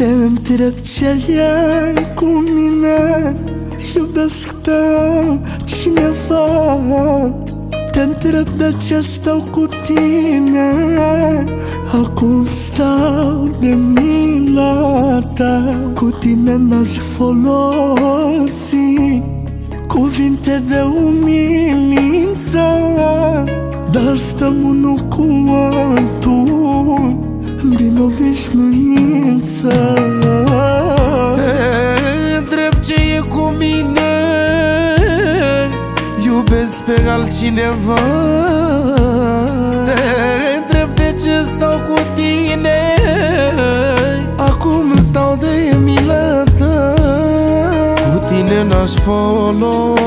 Te întreb ce e cu mine? Iubesc pe cineva Te întreb de ce stau cu tine? Acum stau de mila ta. Cu tine n-aș folosi Cuvinte de umilință Dar stăm unul cu altul Din obișnuință. Te întreb ce e cu mine Iubesc pe altcineva. Te întreb de ce stau cu tine Acum stau de milă ta Cu tine n-aș folosi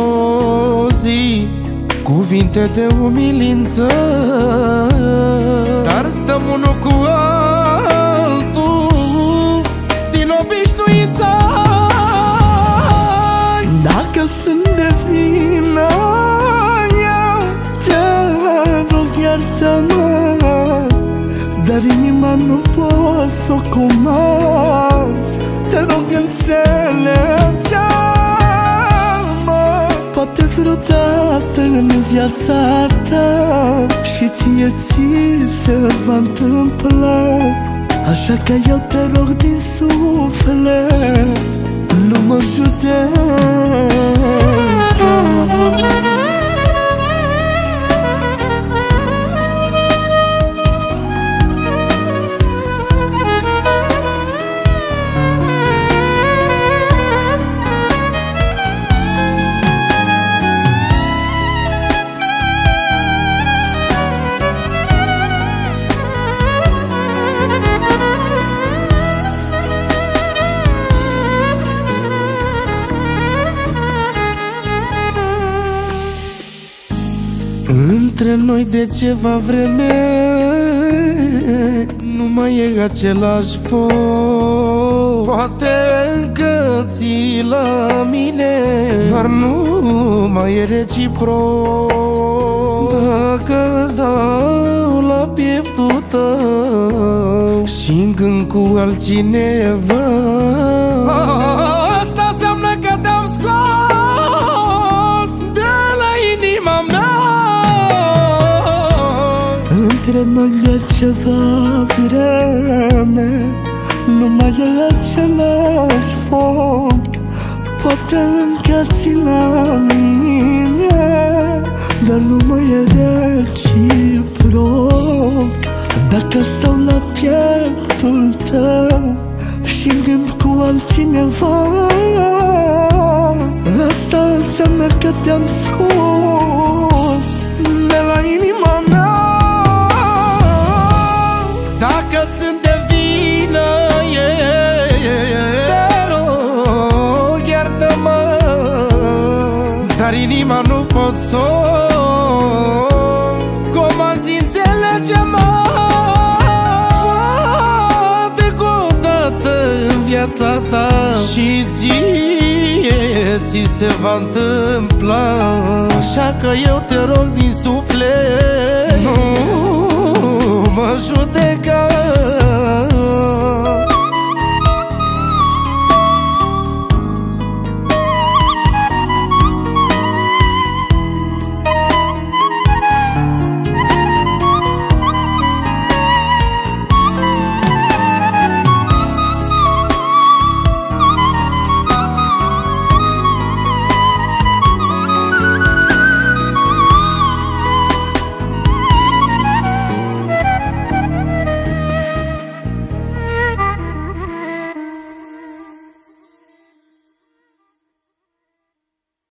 Cuvinte de umilință Dar stăm unul cu altul iartă-mă Dar inima nu pot să o comanzi Te rog înțelege-mă Poate vreodată în viața ta Și ție ți se va întâmpla. Așa că eu te rog din suflet Nu mă judeca Între noi de ceva vreme Nu mai e același foc. Poate încă ții la mine Dar nu mai e reciproc. Dacă îți dau la pieptul tău și gând cu altcineva Între noi e ceva vreme Nu mai e același foc. Poate încă ții la mine Dar nu mai e reciproc. Dacă stau la pieptul tău și gând cu altcineva Asta înseamnă că te-am scos Dar inima nu pot să o Comanzi, înțelege-mă Poate că odată în viața ta. Și ție ți se va întâmpla. Așa că eu te rog din suflet Nu mă judeca